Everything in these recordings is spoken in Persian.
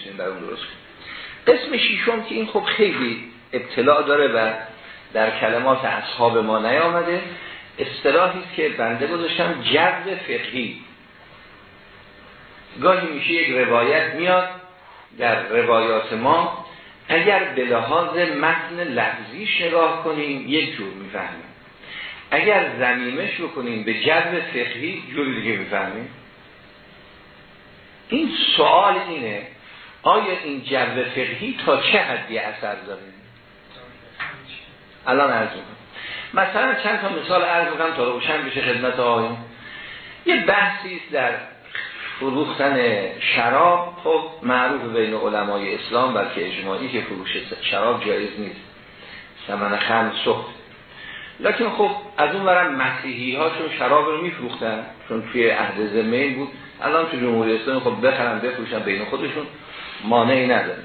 می‌تونیم برای اون درست کنیم قسم شیشم که این خب خیلی ابتلاع داره و در کلمات اصحاب ما نیامده. اصطلاحی که بنده گذاشتم جذب فقهی. گاهی میشه یک روایت میاد در روایات ما اگر به لحاظ متن لفظیش نگاه کنیم یک جور می‌فهمیم. اگر زمیمش بکنیم به جذب فقهی جور دیگه می‌فهمیم. این سوال اینه آیا این جذب فقهی تا چه حدی اثر داره؟ الان عرض مثلا چند تا مثال عرض می‌کنم تا روشن بشه خدمت آقایون یه بحثی در فروختن شراب. خب معروف بین علمای اسلام بلکه اجماعی که فروش شراب جایز نیست. سمن خم سخت لکن خب از اون برم مسیحی ها چون شراب رو میفروختن چون توی عهد زمین بود. الان تو جمهوری اسلامی خب بخرن بفروشن بین خودشون. مانعی نداره.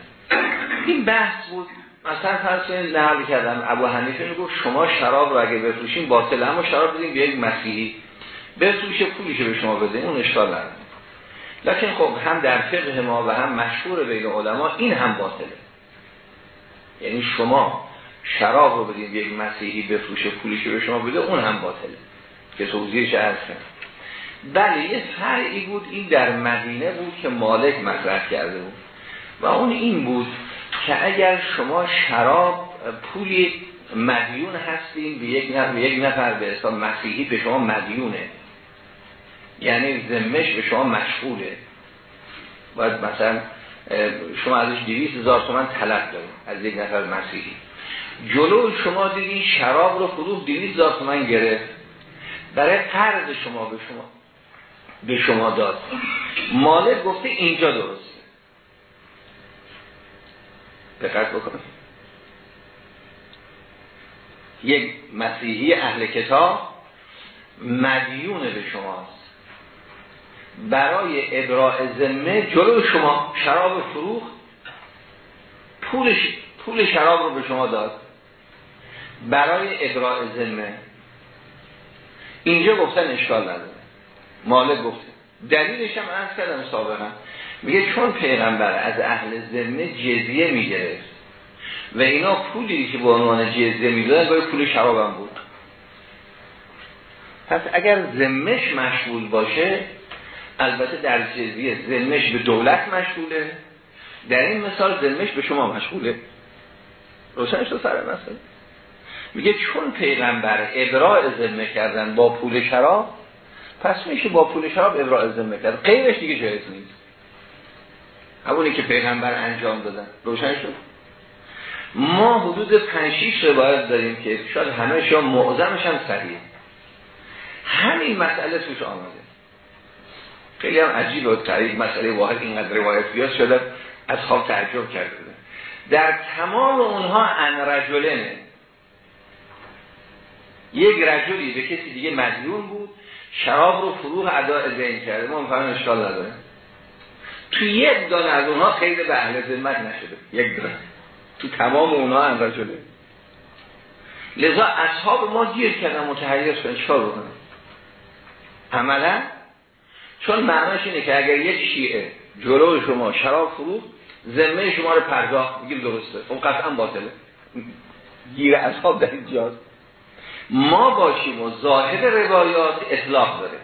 این بحث بود. مثلا فرض نقل کردم ابو حنیفه می‌گفت شما شراب رو اگه بفروشین باطل اما شراب بدین به یک مسیحی. بفروشه پولیش به شما بده. اون اشکال نداره. لکن خب هم در فقه ما و هم مشهور بین علما این هم باطله. یعنی شما شراب رو بدین به یک مسیحی بفروشه پولیش به شما بده اون هم باطله. که توضیحش عرض کنم. بله یه فرعی بود این در مدینه بود که مالک مطرح کرده بود. و اون این بود که اگر شما شراب پولی مدیون هستین به یک نفر, به یک نفر به حساب مسیحی به شما مدیونه. یعنی زمش به شما مشغوله. باید مثلا شما ازش دیویس هزار تومن طلب داریم از یک نفر مسیحی. جلو شما دیدین شراب رو فروخ دیویس هزار تومن گرفت. برای قرض شما به شما به شما داد. مالک گفته اینجا درسته دقت بکنید یک مسیحی اهل کتاب مدیون به شماست. برای ابراع ذمه جلو شما شراب فروخ پول, پول شراب رو به شما داد. برای ابراع ذمه اینجا گفتن اشکال نداره. مالک گفته. دلیلش هم ارز کردم سابقا. میگه چون پیغمبر از اهل ذمه جزیه می‌گرفت و اینا پولی که به عنوان جزیه می‌دادن باید پول شرابم بود. پس اگر ذمش مشغول باشه البته در جزیه ذمش به دولت مشغوله. در این مثال ذمش به شما مشغوله. روشنش تو سر مثلا میگه چون پیغمبر ابراع ذمه کردن با پول شراب پس میشه با پول شراب ابراع ذمه کرد. غیرش دیگه جایز نیست. همونی که پیغمبر انجام دادن. روشن شد؟ ما حدود 5 6 روایت داریم که شاید همه شما معظمش هم صحیح همین مسئله توش آمده. خیلی هم عجیب و تعریف مسئله واحد اینقدر روایت بیاد شده از خواب تعجب کرده در تمام اونها ان رجلنه یک رجلی به کسی دیگه مدیون بود شراب رو فروغ ادا زین کرده. ما مفهوم اشکال نداره. تو یک دانه از اونها خیلی به اهل ذمت نشده. یک دانه. تو تمام اونها ان رجله لذا اصحاب ما دیر کردن متحیر شدن. چکار بکنن؟ عملا؟ چون معناش اینه که اگر یک شیعه جلو شما شراب فروخ ذمه شما رو پرداخت. بگیم درسته. اون قطعا باطله. گیر اصحاب در اینجاست. ما باشیم و ظاهر روایات اطلاق داره.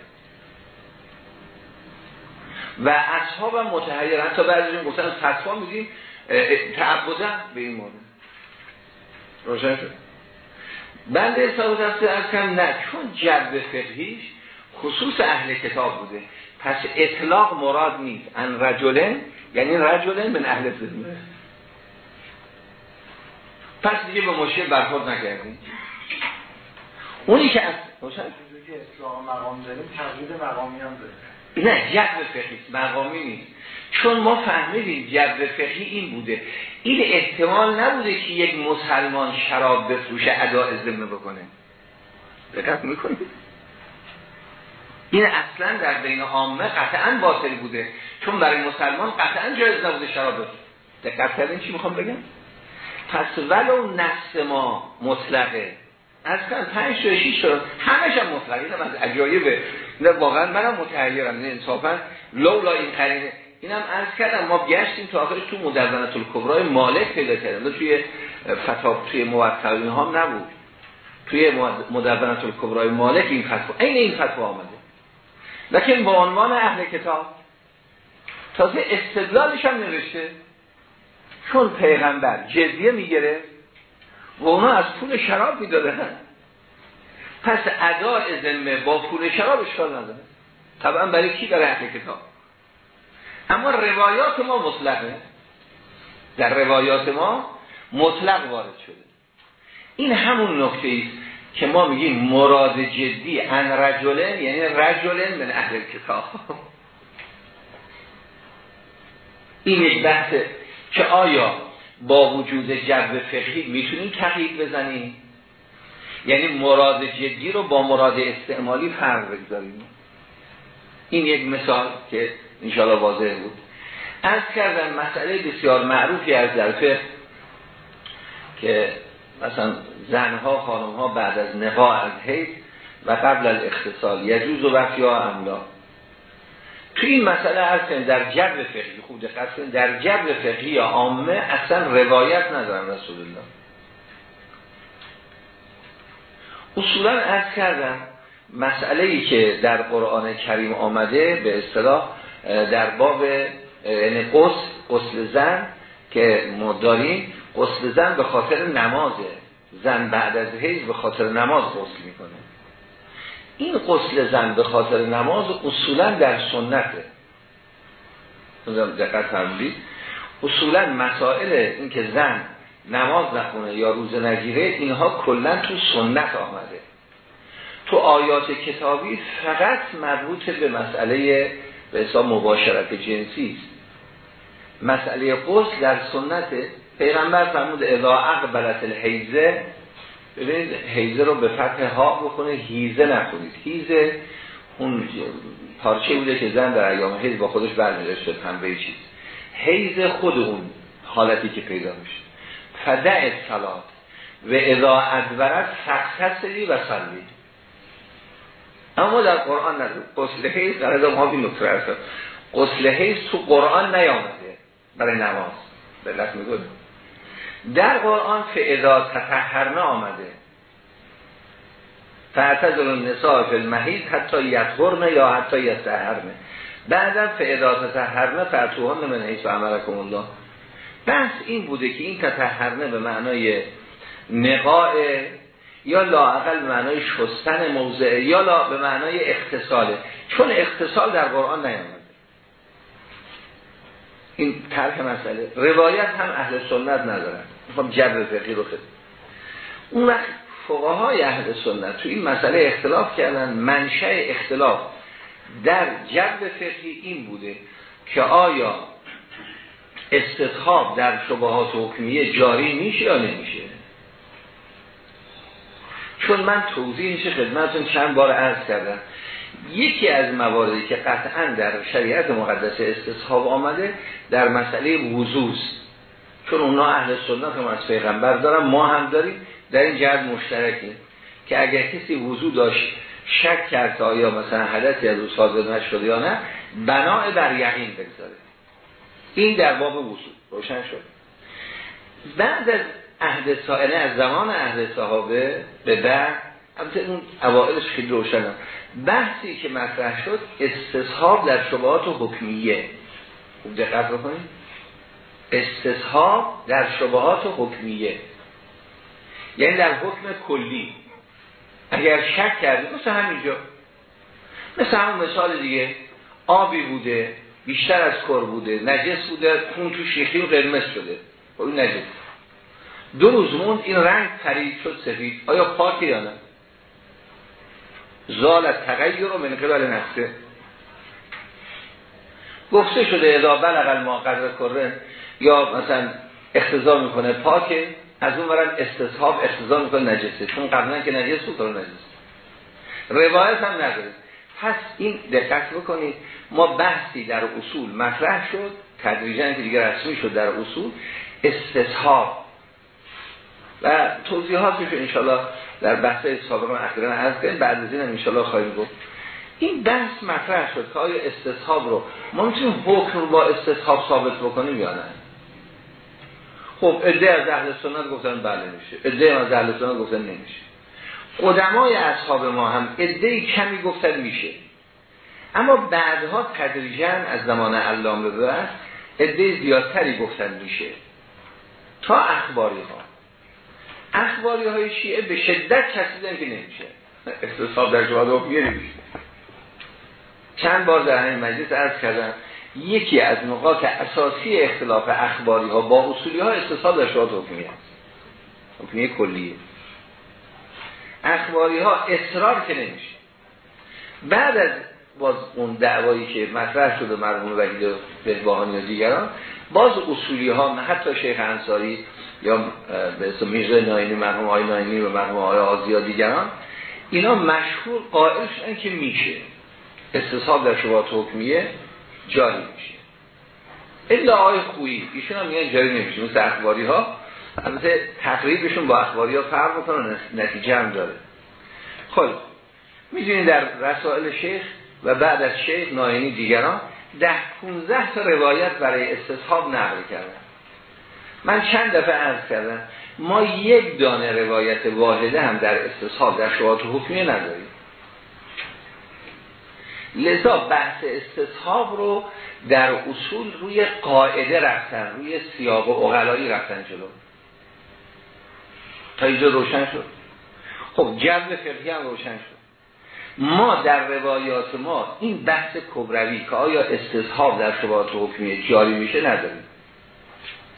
و اصحاب هم متحیر. حتی بعضی گفتن از فتوا میدیم تعبدن به این مورد روشن شد. بنده حساب دسته از کم نه چون جد فقهیش خصوص اهل کتاب بوده. پس اطلاق مراد نیست. ان رجلن یعنی رجلن من اهل ذمه پس دیگه به مشکل برخورد نکردیم. اونی که از روشن مقام داریم تغییر مقامی هم داریم. نه جذب فقهی مقامی نیست. چون ما فهمیدیم جذب فقهی این بوده. این احتمال نبوده که یک مسلمان شراب بفروشه ادا ذمه بکنه. دقت می‌کنید؟ این اصلا در بین عامه قطعا باطل بوده. چون برای مسلمان قطعا جایز نبوده شراب بفروشه. دقت کردین چی می‌خوام بگم؟ پس ولو نفس ما مطلقه. از کن پنج تا شیش تا همش هم مطلق از عجایبه. واقعا منم متحیرم نه انصافا. لولا این قرینه. اینم عرض کردم ما گشتیم تا آخرش تو مدونت الکبرای مالک پیدا کردیم. توی فتا توی موقع ها نبود. توی مدونت الکبرای مالک این فتوا این این فتوا آمده. لیکن با عنوان اهل کتاب تازه استدلالش هم نوشته. چون پیغمبر جزیه می‌گیره و اونا از پول شراب می‌دادن پس اداء ذمه با پول شراب اشکال نداره. طبعا برای کی داره اهل کتاب؟ اما روایات ما مطلقه. در روایات ما مطلق وارد شده. این همون نکته است که ما میگیم مراد جدی ان رجلن یعنی رجلن من اهل کتاب. این یک بحثه که آیا با وجود جو فقهی می‌تونیم تقیید بزنیم؟ یعنی مراد جدی رو با مراد استعمالی فرق بگذاریم. این یک مثال که انشاءالله واضح بود. از کردن مسئله بسیار معروفی از در که مثلا زنها خانمها بعد از نقا از حیث و قبل از اختصال یجوز و وقتی ها تو این مسئله از در جبر فقهی خوب دقت در جبر فقهی عامه اصلا روایت ندارن رسول الله. اصولا از کردم مسئله ای که در قرآن کریم آمده به اصطلاح در باب یعنی قسل قسل زن که ما داریم قسل زن به خاطر نمازه. زن بعد از حیض به خاطر نماز قسل می‌کنه. این قسل زن به خاطر نماز اصولا در سنته. دقت فرمودید؟ اصولا مسائل این که زن نماز نخونه یا روز نگیره اینها کلا تو سنت آمده. تو آیات کتابی فقط مربوط به مسئله به حساب مباشرت جنسی است. مسئله قسل در سنت پیغمبر فرمود اذا اقبلت الحیزه ببینید حیزه رو به فتح ها بکنه هیزه نکنید هیزه اون پارچه بوده که زن در ایام حیز با خودش برمیداشته پنبه چیز. حیز خود اون حالتی که پیدا میشه. فدع سلات و اذا ادورت سقصصی و سلی اما در قرآن نداره قسل حیز در از ما بین نکتر قسل حیز تو قرآن نیامده برای نماز. بلت میگود در قرآن فعلا تطهرنه آمده. فعتذر النساء فی المحیط حتی یطهرنه یا حتی یتطهرنه بعدم فعلا تطهرنه فرتوهن من حیث عملکم الله. بحث این بوده که این تطهرنه به معنای نقاء یا لاعقل به معنای شستن موضعه یا لا به معنای اختصاله. چون اختصال در قرآن نیامده. این طرح مسئله. روایت هم اهل سنت ندارن. می‌خوام جبر فقی رو خد اون وقت فقهای اهل سنت تو این مسئله اختلاف کردن. منشأ اختلاف در جبر فقهی این بوده که آیا استثاب در شبهات حکمیه جاری میشه یا نمیشه؟ چون من توضیحش خدمتون چند بار عرض کردم. یکی از مواردی که قطعا در شریعت مقدس استصحاب آمده در مسئله وضوز چون اونا اهل سنت هم از پیغمبر دارن ما هم داریم در این جهت مشترکیم که اگر کسی وضو داشت شک کرد آیا مثلا حدثی از او صادر نشد یا نه بناء بر یقین بگذاره. این در باب وضو روشن شد. بعد از عهد سائله از زمان عهد صحابه به بعد البته اون اوائلش خیلی روشن بحثی که مطرح شد استصحاب در شبهات حکمیه. خوب دقت بکنید. استصحاب در شبهات حکمیه. یعنی در حکم کلی. اگر شک کردی مثل همینجا. مثل همون مثال دیگه. آبی بوده بیشتر از کر بوده نجس بوده خون تو شیخی و قرمز شده. خب این نجس. دو روز موند این رنگ پرید شد سفید. آیا پاکه یا نه؟ زال تغییر رو من نفسه. گفته شده اذا بلغ ما قدر کره یا مثلا اختزار می‌کنه پاکه از اون برن استصحاب اختزار می‌کنه نجسه. چون قبلا که نجس بود نجس. روایت هم نداره. پس این دقت بکنید ما بحثی در اصول مطرح شد تدریجا که دیگه رسمی شد در اصول استصحاب و توضیحاتش انشالله در بحث سابقا اخیرا هست بعد از این انشالله خواهیم گفت. این بحث مطرح شد که آیا استصحاب رو ما می‌تونیم حکم رو با استصحاب ثابت بکنیم یا نه؟ خب عده از اهل سنت گفتن بله میشه. عده از اهل سنت گفتن نمیشه. قدمای اصحاب ما هم عده کمی گفتن میشه. اما بعدها تدریجا از زمان علامه به بعد عده زیادتری گفتن میشه. تا اخباری ها. اخباری های شیعه به شدت کسیدن که نمیشه. استصحاب در جواد حکمیه نمیشه چند بار در این مجلس عرض کردم یکی از نقاط اساسی اختلاف اخباری ها با اصولی ها استصحاب در جواد حکمیه حکمیه کلیه. اخباری ها اصرار که نمیشه. بعد از باز اون دعوایی که مطرح شده مرحوم وحید بهبهانی و دیگران باز اصولی ها حتی شیخ انصاری یا به اسم میرزا ناینی مرحوم آقای ناینی و مرحوم آقای آزی و دیگران اینا مشهور قائل شدن که میشه. استصحاب در شبات حکمیه جاری میشه. الا آقای خویی ایشون هم میگن جاری نمیشه. مثل اخباری ها البته تقریبشون با اخباری ها فرق بکنن نتیجه هم داره. خب می‌دونید در رسائل شیخ و بعد از شیخ ناینی دیگران ده 15 تا روایت برای استصحاب نقل کردن. من چند دفعه عرض کردم ما یک دانه روایت واحده هم در استصحاب در شواهد حکمی نداریم. لذا بحث استصحاب رو در اصول روی قاعده رفتن روی سیاق و اغلایی رفتن جلو. تا اینجا روشن شد؟ خب جذب فقهی هم روشن شد. ما در روایات ما این بحث کبروی که آیا استصحاب در شباهات حکمی جاری میشه نداریم.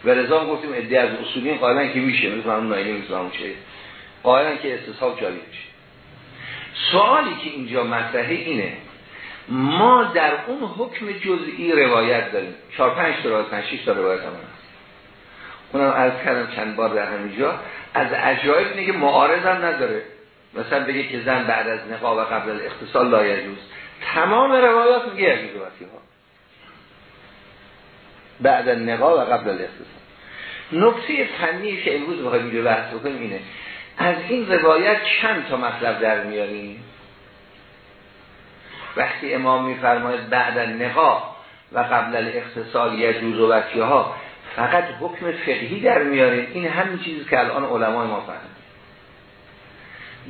و رضا گفتیم ادعای از اصولین قائلن که میشه مثل همون نایلی مثل چه. قائلن که استصحاب جاری میشه. سوالی که اینجا مطرحه اینه ما در اون حکم جزئی روایت داریم. چهار پنج تا روایت پنج تا روایت هم هست. اونم عرض کردم چند بار در همینجا. از عجایب که معارض هم نداره. مثلا بگه که زن بعد از نقاب و قبل الاختصال لا یجوز. تمام روایات میگه یجوز ها بعد از نقاب و قبل الاختصال نکته فنی که امروز بخوایم اینجا بحث بکنیم اینه از این روایت چند تا مطلب در میاریم؟ وقتی امام میفرماید بعد نقاب و قبل الاختصال یجوز و ها فقط حکم فقهی در میاریم. این همین چیزی که الان علمای ما فهمید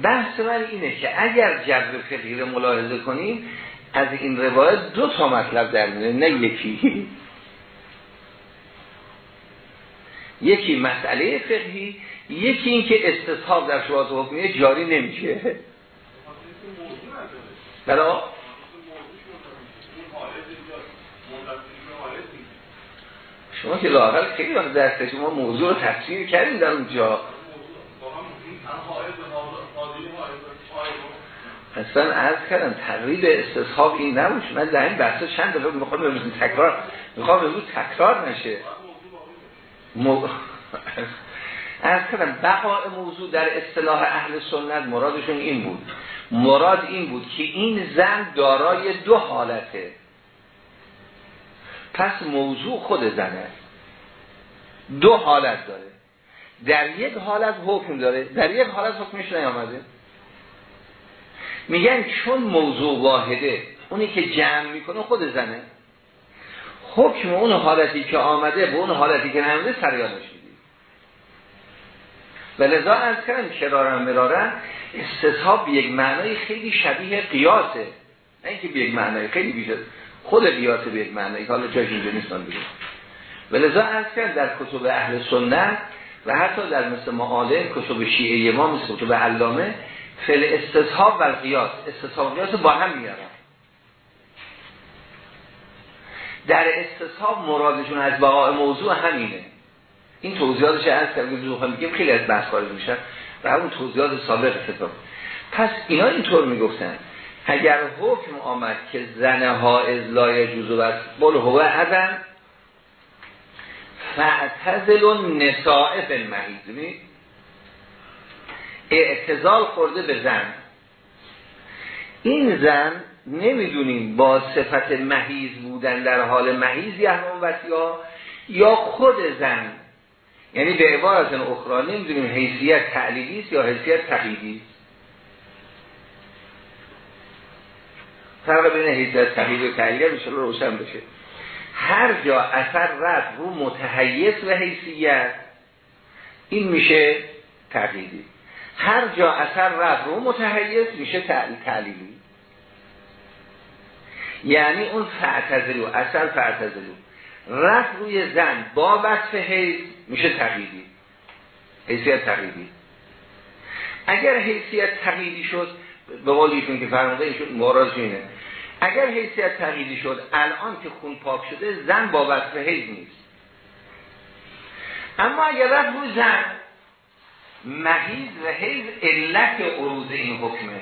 بحث من اینه که اگر جذب فقهی رو ملاحظه کنیم از این روایت دو تا مطلب در میاره نه یکی. یکی مسئله فقهی یکی این که استصحاب در شواهد حکمیه جاری نمیشه. بلا شما که لاغل خیلی وقت درست شما موضوع رو تفسیر کردیم در اونجا. اصلا عرض کردم تقریب استصحاب این نبود من در این بحثا چند دفعه می‌خوام امروز تکرار می‌خوام امروز تکرار نشه. عرض کردم بقاء موضوع در اصطلاح اهل سنت مرادشون این بود. مراد این بود که این زن دارای دو حالته. پس موضوع خود زنه. دو حالت داره. در یک حالت حکم داره. در یک حالت حکمش نیامده. میگن چون موضوع واحده اونی که جمع می‌کنه خود زنه. حکم اون حالتی که آمده به اون حالتی که نمیده سریانش می‌دید و لذا از کردم کرارم مرارم استصحاب یک معنای خیلی شبیه قیاسه. نه اینکه به یک معنای خیلی بیشتر خود قیاسه به یک معنای حالا جاش اینجا نیستان بگیم و لذا از کردم در کتب اهل سنت و حتی در مثل معالم کتب شیعه ما مثل کتب علامه فعل استصحاب و قیاس استصحاب و قیاس با هم میارن. در استصحاب مرادشون از بقاء موضوع همینه. این توضیحاتش از میگیم خیلی از بحث خارج میشن و همون توضیحات سابق کتاب پس اینا اینطور می‌گفتن. اگر حکم آمد که زنه ها ازلای جزو بس بل هو ازن فعتزل نساء فی المحیط اعتزال خورده به زن. این زن نمی‌دونیم با صفت مهیز بودن در حال مهیز یهمان ها یا خود زن. یعنی به عبارت اخرى نمی‌دونیم حیثیت تعلیلی است یا حیثیت تقییدی است. فرق بین حیثیت تقیید و تعلیل میشه روشن بشه. هر جا اثر رد رو متحیث و حیثیت این میشه تقییدی. هر جا اثر رد رو متحیث میشه تعلیلی یعنی اون فعتزلو اثر فعتزلو رفت روی زن با وصف میشه تقییدی حیثیت تقییدی اگر حیثیت تقییدی شد به قول ایشون که فرموده ایشون مورد اینه. اگر حیثیت تقییدی شد الان که خون پاک شده زن با وصف نیست. اما اگر رفت روی زن محیز و حیث علت عروض این حکمه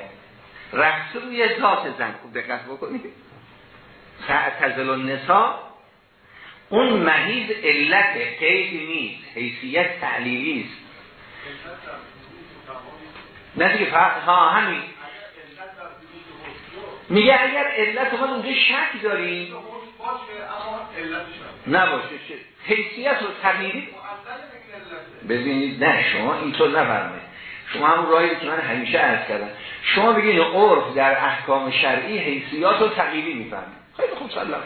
رفت روی ذات زن. خوب دقت بکنید تعتزل النساء. اون محیز علت قید نیست. حیثیت تعلیلی است. نه دیگه ها همین. میگه اگر علت ما اونجا شک داریم. نباشه حیثیت رو تغییری ببینید. نه شما اینطور نفرمه شما هم راهی که من همیشه عرض کردم. شما بگید عرف در احکام شرعی حیثیات رو تغییری می‌فهمید. خیلی خوب سلام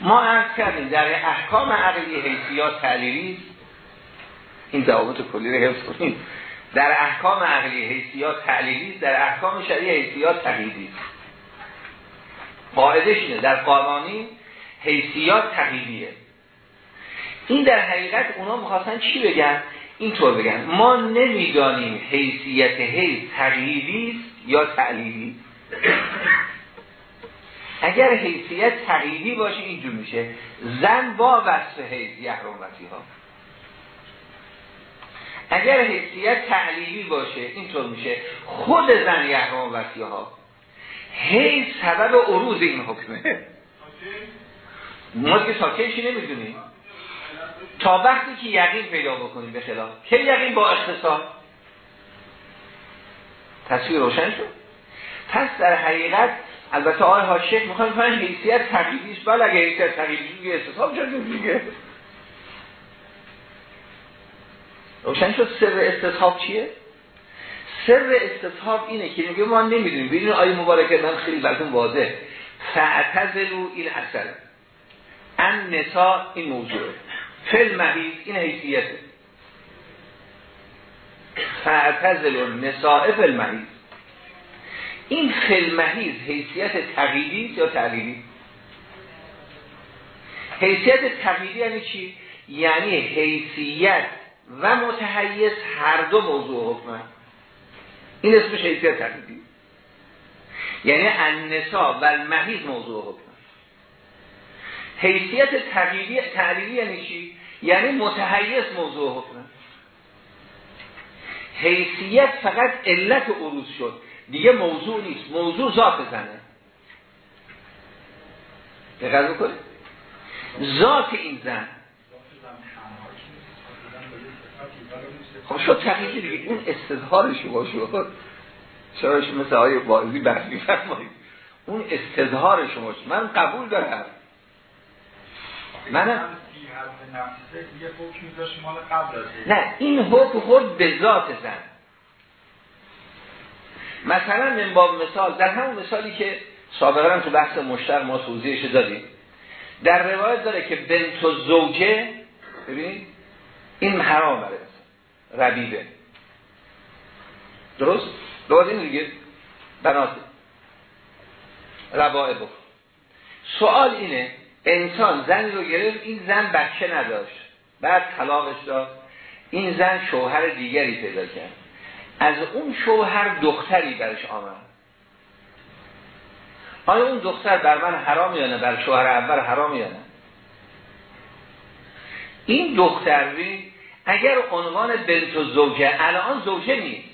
ما عرض کردیم در احکام عقلی حیثیات تعلیلی این دوامت کلی رو حفظ کنیم. در احکام عقلی حیثیات تعلیلی در احکام شرعی حیثیات تقییدی. قاعدش اینه در قانونی حیثیات تقییدیه. این در حقیقت اونا می‌خواستن چی بگن؟ اینطور بگن. ما نمی‌دانیم حیثیت حیث تقییدی یا تعلیلی اگر حیثیت تقییدی باشه اینجور میشه. زن با وصف حیث یحرم ها اگر حیثیت تعلیلی باشه اینطور میشه. خود زن یحرم وصی ها حیث سبب عروض این حکمه. ما که ساکنشی نمی‌دونیم؟ تا وقتی که یقین پیدا بکنیم به خلاف. که یقین با اختصار تصویر روشن شد. پس در حقیقت البته آقای هاشک می‌خوایم کنن حیثیت تقییدیش بله اگه حیثیت تقییدیش دیگه استثاب شد دیگه روشن شد سر استصحاب چیه؟ سر استصحاب اینه که میگه ما نمی‌دونیم. ببینید آیه مبارکه من خیلی براتون واضح فاعتزلوا این اثر ان نسا این موضوعه. فل محیط این حیثیته. فاعتزلوا نساء فل این فل محیط حیثیت تقییدی یا تعلیلی حیثیت تقییدی یعنی چی؟ یعنی حیثیت و متحیث هر دو موضوع حکمه این اسمش حیثیت تقییدی. یعنی النسا و المحیز موضوع حکمه حیثیت تعلیلی یعنی چی؟ یعنی متحیث موضوع حکمه حیثیت فقط علت عروض شد. دیگه موضوع نیست. موضوع ذات زنه. دقیق بکنید. ذات این زن. خب شد تقییدی دیگه. اون استظهار شما شد چرا مثل های بازی بحثی فرمایید اون استظهار شما من قبول دارم. من نه. این حکم خود به ذات زن. مثلا من باب مثال در همون مثالی که سابقا تو بحث مشتر ما توضیحش دادیم در روایت داره که بنت و زوجه ببینید این حرام بره ربیبه. درست؟ درست این دیگه. بنات ربائه بکن سوال اینه انسان زنی رو گرفت این زن بچه نداشت. بعد طلاقش داد. این زن شوهر دیگری پیدا کرد. از اون شوهر دختری برش آمد. آیا اون دختر بر من حرام یا نه؟ بر شوهر اول حرام یا نه؟ این دختری اگر عنوان بنت و زوجه الان زوجه نیست.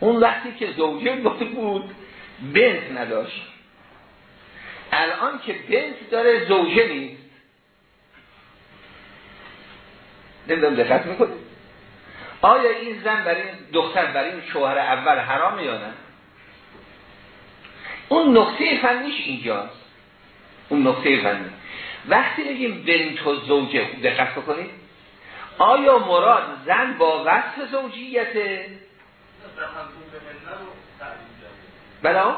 اون وقتی که زوجه بود بنت نداشت. الان که بنت داره زوجه نیست. نمی‌دونم دقت می‌کنید آیا این زن برای این دختر برای این شوهر اول حرام یا نه؟ اون نقطه فنیش اینجاست. اون نقطه فنی. وقتی بگیم بنت و زوجه دقت بکنید. آیا مراد زن با وصف زوجیته؟ بلا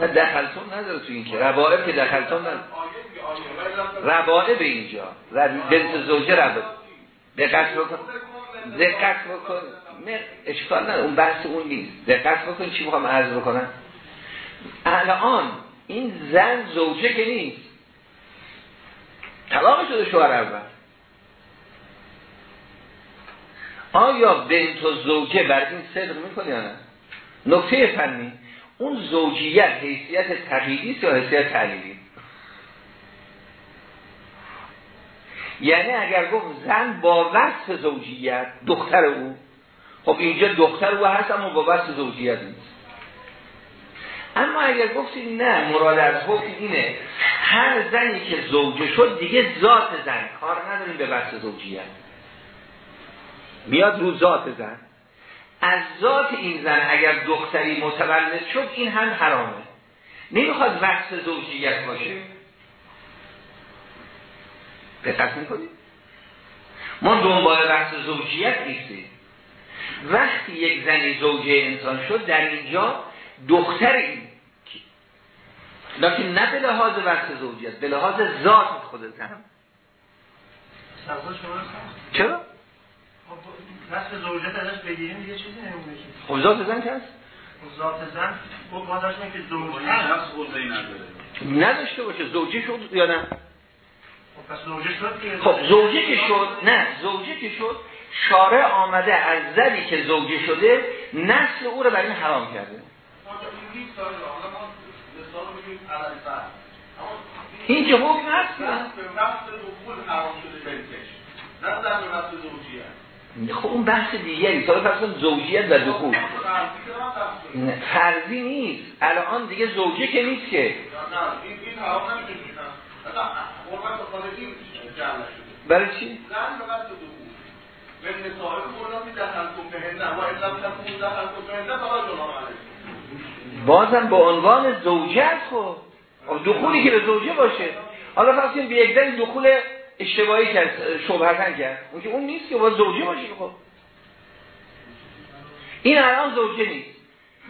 نه دخلتون نداره تو این که. ربائب که دخلتون نداره. ربائب اینجا. بنت زوجه ربائب دقت بکن. دقت بکن. اشکال نداره. اون بحث اون نیست. دقت بکن چی می‌خوام عرض بکنم. الان این زن زوجه که نیست. طلاق شده شوهر اول. آیا بنت زوجه بر این صدق می‌کنه یا نه؟ نکته فنی. اون زوجیت حیثیت تقییدی یا حیثیت تعلیلی یعنی اگر گفت زن با وصف زوجیت دختر او خب اینجا دختر او هست اما با وصف زوجیت نیست. اما اگر گفتیم نه مراد از حکم اینه هر زنی که زوجه شد دیگه ذات زن کار نداریم به وصف زوجیت. میاد رو ذات زن. از ذات این زن اگر دختری متولد شد این هم حرامه. نمی‌خواد وصف زوجیت باشه. دقت می‌کنید ما دنبال بحث زوجیت نیستیم. وقتی یک زنی زوجه انسان شد در اینجا دختری لیکن نه به لحاظ وقت زوجیت به لحاظ ذات خود زن چرا؟ خب زوجیت ازش بگیریم دیگه چیزی نمیمونه خب ذات زن که هست؟ ذات زن خب ما داشتیم که زوجه نداره. نداشته باشه زوجه شد یا نه؟ خب پس زوجه شد خب زوجه که شد نه زوجه که شد شارع آمده از زنی که زوجه شده نسل او رو برای حرام کرده. این که حکم هست خب اون بحث دیگری تا پس زوجیت و دخول فرضی نیست. الان دیگه زوجه که نیست که. برای چی؟ بازم به عنوان زوجت خب. دخولی که به زوجه باشه. حالا فرض کنیم به یک دخول اشتباهی کرد شبهتن کرد. اون که اون نیست که با زوجه باشه خب. این الان زوجه نیست.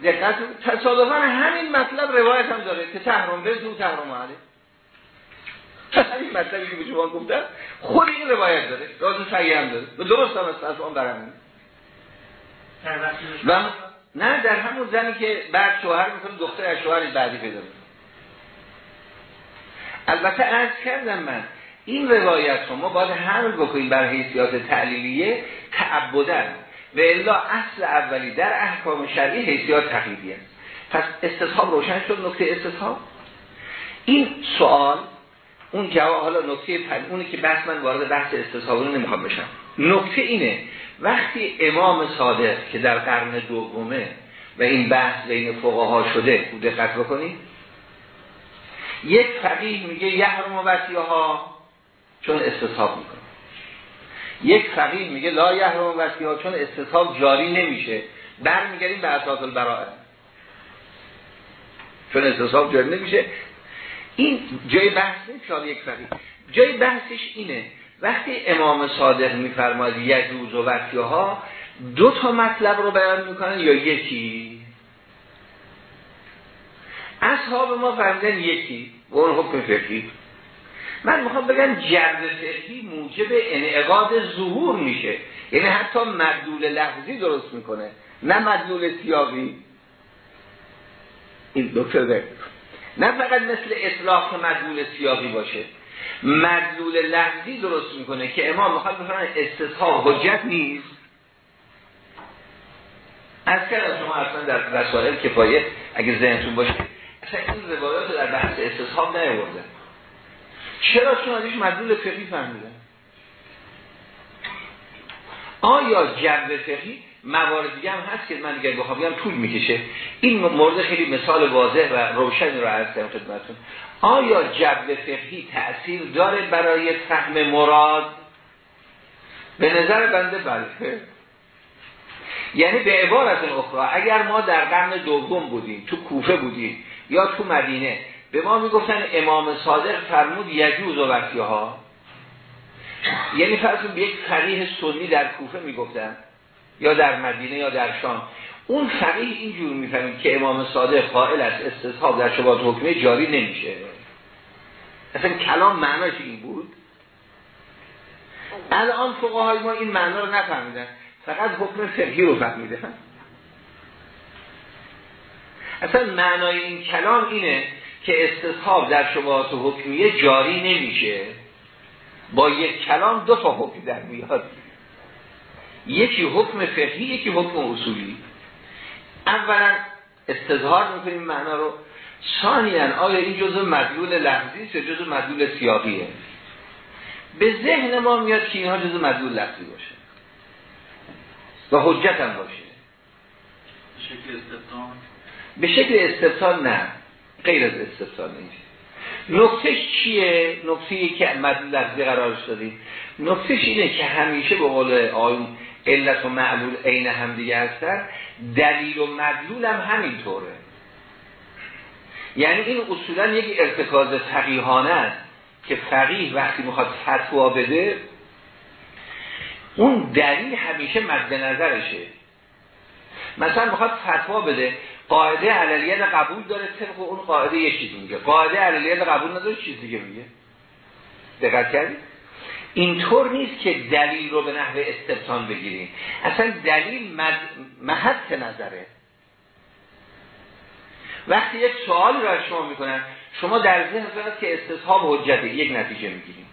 دقت تصادفا همین مطلب روایت هم داره که تحرم به زو تحرم علیه همین مطلبی که به شما گفتم خود این روایت داره. راز صحیح هم داره. به درست هم از آن برمون و نه در همون زنی که بعد شوهر می‌کنه دختر از شوهر بعدی پیدا البته عرض کردم من این روایت رو ما باید حمل بکنیم بر حیثیات تعلیلیه تعبدن. و الا اصل اولی در احکام شرعی حیثیات تقییدی است. پس استصحاب روشن شد نکته استصحاب؟ این سوال اون جواب حالا نکته اونی که بحث من وارد بحث استصحاب رو نمی‌خوام بشم. نکته اینه وقتی امام صادق که در قرن دومه و این بحث بین فقها شده دقت بکنید یک فقیه میگه یحرم وسیه ها چون استصحاب می‌کنه. یک فقیه میگه لا یحرم وسیه ها چون استصحاب جاری نمیشه. برمیگردیم به اساس البراءه. چون استصحاب جاری نمیشه. این جای بحث نیست یک فقیه جای بحثش اینه. وقتی امام صادق میفرماید یجوز و وسیه ها دو تا مطلب رو بیان می‌کنن یا یکی؟ اصحاب ما فرمودن یکی. و اون حکم من می‌خوام بگم جرد فقهی موجب انعقاد ظهور میشه. یعنی حتی مدلول لفظی درست می‌کنه. نه مدلول سیاقی این دکتر نه فقط مثل اطلاق مدلول سیاقی باشه. مدلول لفظی درست می‌کنه که امام می‌خواد بفرمایه استصحاب حجت نیست. از کردم شما اصلا در رسائل کفایه اگه ذهنتون باشه اصلا این روایات در بحث استصحاب نیاورده. چرا؟ چون ازش مدلول فقهی فهمیدن آیا جو فقهی؟ موارد دیگه هم هست که من دیگه بخوام بگم طول می‌کشه. این مورد خیلی مثال واضح و روشن رو عرض کردم خدمتتون. آیا جو فقهی تأثیر داره برای فهم مراد؟ به نظر بنده بله. یعنی به عبارت اخرى اگر ما در قرن دوم بودیم تو کوفه بودیم یا تو مدینه به ما می‌گفتن امام صادق فرمود یجوز و ها یعنی فرض یک فقیه سنی در کوفه می‌گفتن یا در مدینه یا در شام. اون فقیه اینجور می‌فهمید که امام صادق قائل است استصحاب در شبات حکمه جاری نمیشه. اصلا کلام معناش این بود. الان فقهای ما این معنا رو نفهمیدن فقط حکم فقهی رو فهمیدن. اصلا معنای این کلام اینه که استصحاب در شبهات حکمیه جاری نمیشه. با یک کلام دو تا حکم در میاد. یکی حکم فقهی یکی حکم اصولی. اولا استظهار می‌کنیم معنا رو. ثانیا آیا این جزء مدلول لفظی است یا جزء مدلول سیاقیه؟ به ذهن ما میاد که اینها جزء مدلول لفظی باشه. و حجت هم باشه. شکل استفتان به شکل استفسار نه. غیر از استفسار نیست. نکتهش چیه؟ نکته که مدلول لفظی قرارش دادیم نکتهش اینه که همیشه به قول آیون علت و معلول عین هم دیگه هستن دلیل و مدلول هم همینطوره. یعنی این اصولا یک ارتکاز فقیهانه است که فقیه وقتی می‌خواد فتوا بده اون دلیل همیشه مد نظرشه. مثلا می‌خواد فتوا بده قاعده علیت قبول داره طبق اون قاعده یه چیز میگه. قاعده علیت قبول نداره چیز دیگه میگه. دقت کردید اینطور نیست که دلیل رو به نحو استبتان بگیریم. اصلا دلیل. محط نظره. وقتی یک سوال رو از شما می‌کنن شما در ذهن است که استصحاب حجته یک نتیجه می‌گیریم.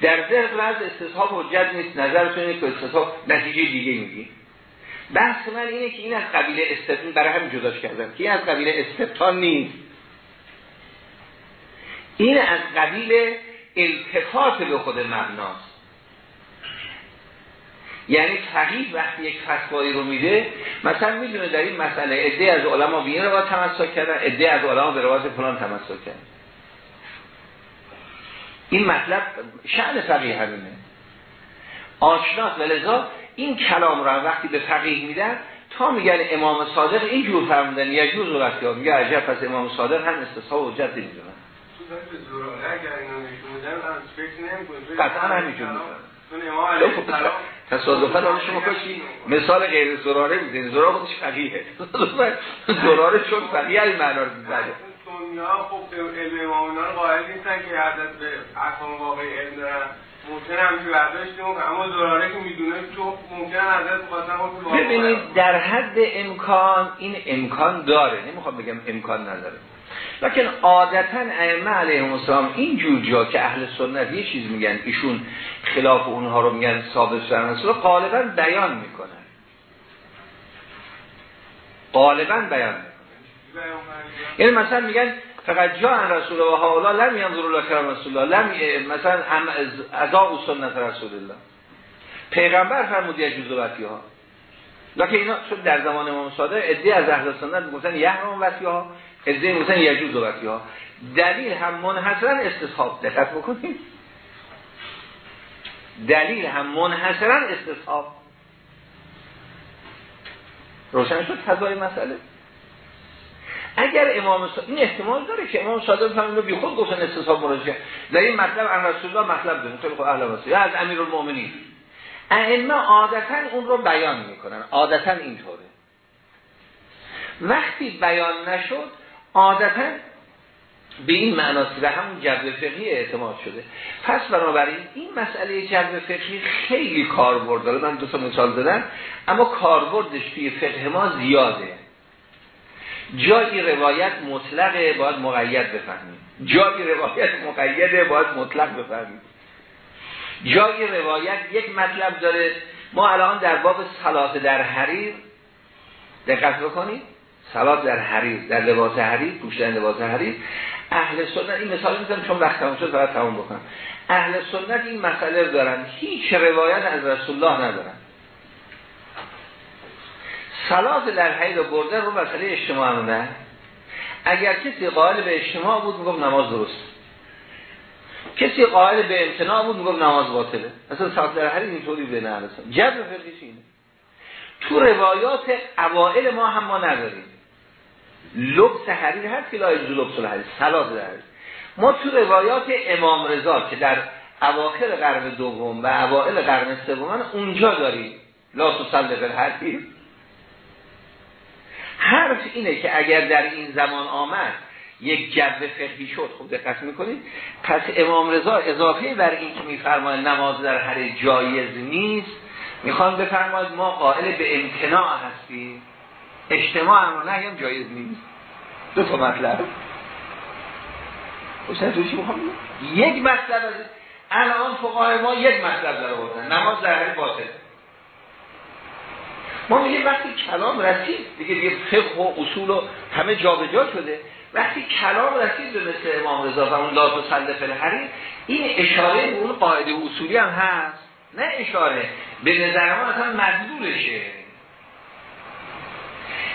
در ذهن از استصحاب حجت نیست نظرتون اینه که استصحاب نتیجه دیگه میگیم بحث من اینه که این از قبیله استبتان برای همین جداش کردم که این از قبیله استبتان نیست. این از قبیل التفات به خود مبناست یعنی فقیه وقتی یک فتوایی رو میده مثلا می‌دونه در این مسئله عده از علما به این روایت تمسک کردن عده از علما به روایت فلان تمسک کردن. این مطلب شأن فقیه همینه. آشناس و لذا این کلام را وقتی به فقیه میدن تا میگن امام صادق اینجور فرمودن یجوز و وقتی ها میگه عجب پس امام صادق هم استصحاب و جد نمی‌دونن قطعا همینجور می‌کنن تصادفا حالا شما کاشی مثال غیر زراره می‌زنی. زراره خودش فقیه زراره چون فقیه این معنا رو سنیا خب علم امام اینا رو قائل نیستن که عدد به احکام واقعی علم دارن. ممکن هم برداشت اما زراره که می‌دونه تو ممکن عدد خواستن ببینید در حد امکان این امکان داره. نمی‌خوام بگم امکان نداره. لکن عادتا ائمه علیهم السلام این جور جا که اهل سنت یه چیز میگن ایشون خلاف اونها رو میگن ثابت سر رسول غالبا بیان می‌کنن غالبا بیان می‌کنن یعنی مثلا میگن فقط جا ان رسول الله. حالا لم ینظر الله کرام رسول الله. لم مثلا ازا و سنت رسول الله. پیغمبر فرمود یجوز وصیه ها لکن اینا چون در زمان امام صادق ادعی از اهل سنت می‌گفتن یحرم وصیه ها ادعی می‌گفتن یجوز وصیه ها دلیل هم منحصرا استصحاب. دقت بکنید. دلیل هم منحصرا استصحاب. روشن شد فضای مسئله؟ اگر امام صادق این احتمال داره که امام صادق رو بی خود گفتن استصحاب مراجعه. در این مطلب ان رسول الله مطلب داره خیلی خب اهل واسه از امیرالمومنین ائمه عادتا اون رو بیان می‌کنن. عادتا اینطوره. وقتی بیان نشد عادتا به این معناست و همون جبر فقهی اعتماد شده. پس بنابراین این مسئله جبر فقهی خیلی کاربرد داره. من دو تا مثال دادم اما کاربردش توی فقه ما زیاده. جایی روایت مطلقه باید مقید بفهمیم. جایی روایت مقیده باید مطلق بفهمیم. جایی روایت یک مطلب داره. ما الان در باب صلات در حریر دقت بکنید. صلات در حریر در لباس حریر پوشیدن لباس حریر. اهل سنت این مثال می‌زنم چون وقت تموم شد فقط تموم بکنم. اهل سنت این مسئله دارن. هیچ روایت از رسول الله ندارن. صلات در حریر و برده رو مسئله اجتماع نه. اگر کسی قائل به اجتماع بود می‌گفت نماز درست. کسی قائل به امتناع بود می‌گفت نماز باطله. اصلا صلات در حریر اینطوری به نه فقهیش اینه. تو روایات اوائل ما هم ما نداریم. لبس حریر هست که لایجوز لبس الحریر سلات در ما تو روایات امام رضا که در اواخر قرن دوم و اوائل قرن سوم اونجا داریم. لا تصلق الحریر حرف اینه که اگر در این زمان آمد یک جو فقهی شد. خوب دقت می‌کنید؟ پس امام رضا اضافه بر این که میفرماید نماز در هر جایز نیست می‌خوان بفرماید ما قائل به امتناع هستیم. اجتماع امر نه هم جایز نیست. دو تا مطلب. یک مطلب از الان فقهای ما یک مطلب در آوردن. نماز در هر باطل. ما میگیم وقتی کلام رسید دیگه دیگه فقه و اصول و همه جابجا شده. وقتی کلام رسید به مثل امام رضا و اون سلف الحریر این اشاره به اون قاعده اصولی هم هست. نه اشاره. به نظر ما اصلا مدلولشه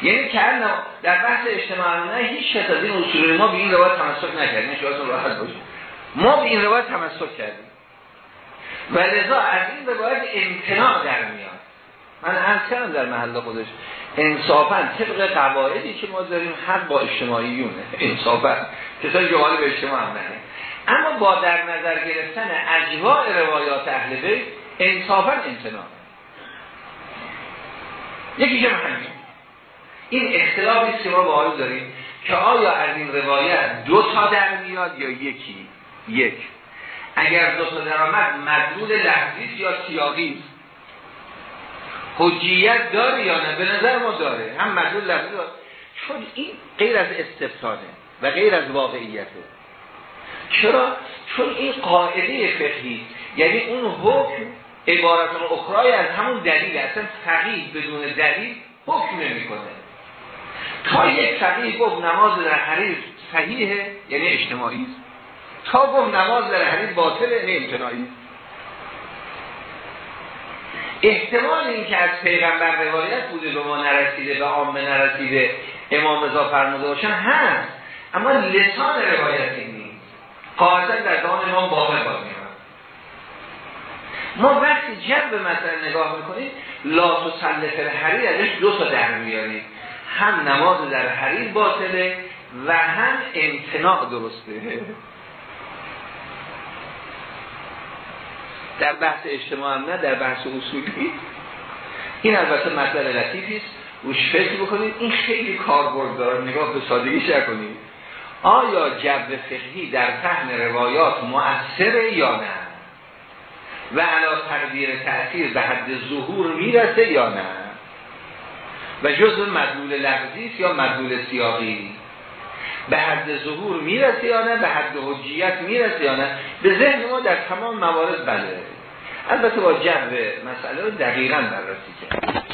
یعنی که در بحث اجتماع نه هیچ شد از این اصول ما به این روایت تمسک نکردیم. این راحت باشه. ما به این روایت تمسک کردیم. و لذا از این روایت امتناع در میاد. من عرض کردم در محل خودش انصافا طبق قواعدی که ما داریم هر با اجتماعیونه. انصافا. کسایی که به اجتماع هم اما با در نظر گرفتن اجواء روایات اهل بیت انصافا امتناع. یکی که همین. این اختلافی که ما با داریم که آیا از این روایت دو تا در میاد یا یکی؟ یک. اگر دو تا در آمد مدلول یا سیاقی حجیت داره یا نه؟ به نظر ما داره. هم مدلول لحظی داره چون این غیر از استفتانه و غیر از واقعیته. چرا؟ چون این قاعده فقهی یعنی اون حکم عبارت اخرای از همون دلیل اصلا فقیه بدون دلیل حکم نمی‌کنه. تا یک فقیه گفت نماز در حریر صحیحه یعنی اجتماعی تا گفت نماز در حریر باطله نه احتمال این که از پیغمبر روایت بوده به ما نرسیده به عامه نرسیده امام رضا فرموده باشن هست. اما لسان روایت این نیست. قاعدتا در دان امام باقی باز ما وقتی جب به مسئله نگاه می‌کنیم لا تسلف الحریر ازش دو تا در میاریم هم نماز در حریر باطله و هم امتناع درسته. در بحث اجتماع هم نه در بحث اصولی این البته مطلب لطیفی است. روش فکر بکنید. این خیلی کاربرد داره نگاه به سادگی کنید. آیا جبر فقهی در فهم روایات مؤثره یا نه؟ و علا تقدیر تأثیر به حد ظهور می‌رسه یا نه؟ و جز مدلول لفظی یا مدلول سیاقی؟ به حد ظهور می‌رسه یا نه؟ به حد حجیت می‌رسه یا نه؟ به ذهن ما در تمام موارد بله. البته با جبر مسئله دقیقا بررسی کرد